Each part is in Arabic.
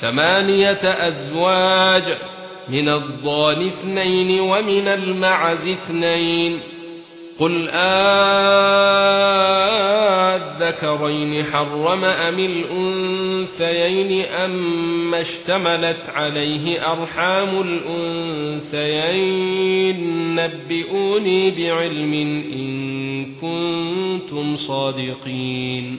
ثمانية أزواج من الضال اثنين ومن المعز اثنين. قل آذكرين حرم أم الأنثيين أم اشتملت عليه أرحام الأنثيين؟ نبئوني بعلم إن كنتم صادقين.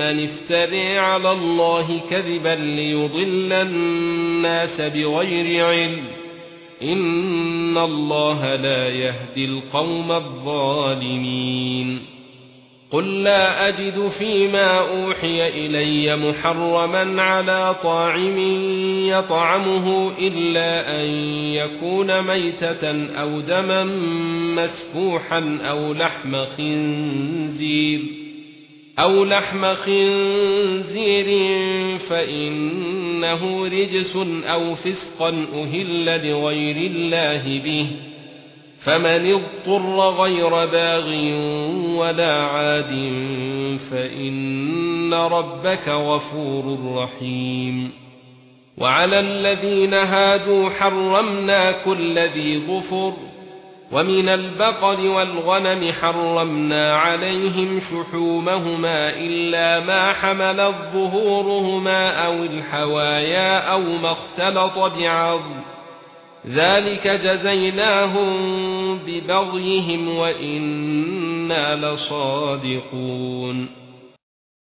افتري على الله كذبا ليضل الناس بغير علم إن الله لا يهدي القوم الظالمين قل لا أجد فيما أوحي إلي محرما على طاعم يطعمه إلا أن يكون ميتة أو دما مسفوحا أو لحم خنزير أو لحم خنزير فإنه رجس أو فسقا أهل لغير الله به. فمن اضطر غير باغ ولا عاد فإن ربك غفور رحيم. وعلى الذين هادوا حرمنا كل ذي ظفر ومن البقر والغنم حرمنا عليهم شحومهما إلا ما حملت ظهورهما أو الحوايا أو ما اختلط بعظم. ذلك جزيناهم ببغيهم وإنا لصادقون.